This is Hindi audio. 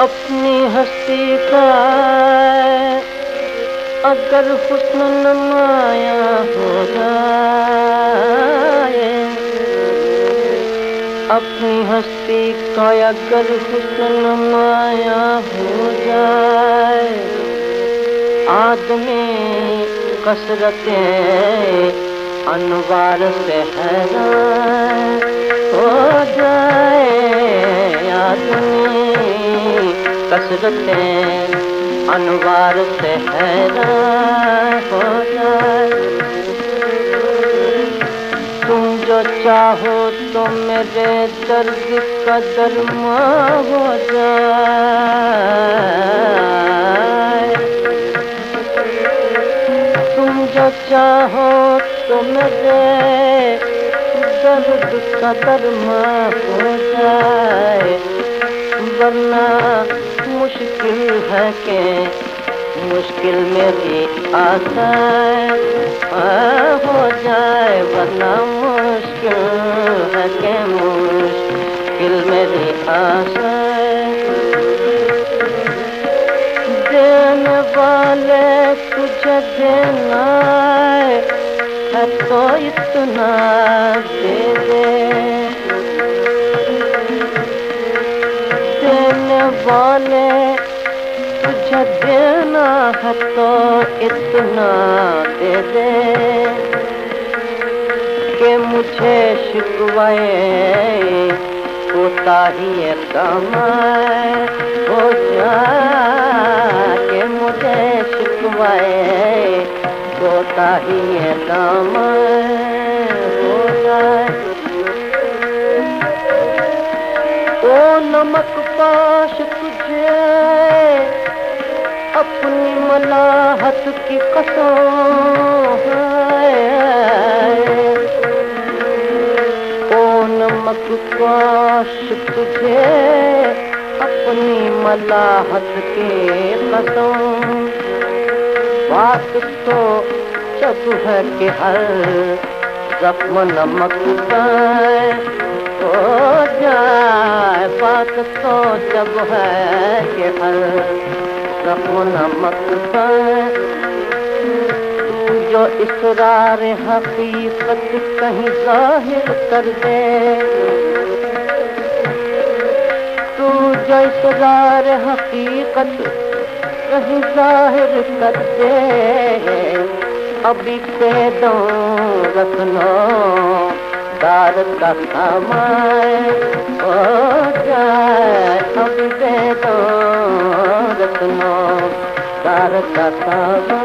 अपनी हस्ती का अगर हुस्न नमाया हो जाए। अपनी हस्ती का अगर हुस्न नमाया हो जाए। आदमी कसरतें अनवार से हैरान हो जाए आदमी। कसरतें अनवार से हैरान हो जाए। तुम जो चाहो तो मेरे दर्द कदर हो जाए। तुम जो चाहो तो मेरे दर्द का दरमा हो जाए, वरना मुश्किल है के मुश्किल मेरी आसान हो जाए, वरना मुश्किल है के मुश्किल मेरी आसान देने वाले तुझे देना है तो इतना देने वाले तुझे देना है तो इतना दे दे। कि मुझे शिकवाए, होता ही कमाए, हो जाए कि मुझे शिकवाए। होता ही है जाए ओ नमक पाश तुझे, अपनी मलाहत की कसम ओ नमक पाश तुझे, अपनी मलाहत के कसम बात तो जब है कि हर जख्म नमक हो जाए बात तो जब है कि हर जख्म नमक तू जो इसरार हकीकत कहीं ज़ाहिर कर दे। तू जो इसरार हकीकत कहीं ज़ाहिर करते अभी से दो रखना दार का हो जाए। अभी पे दो रखना दार का सामान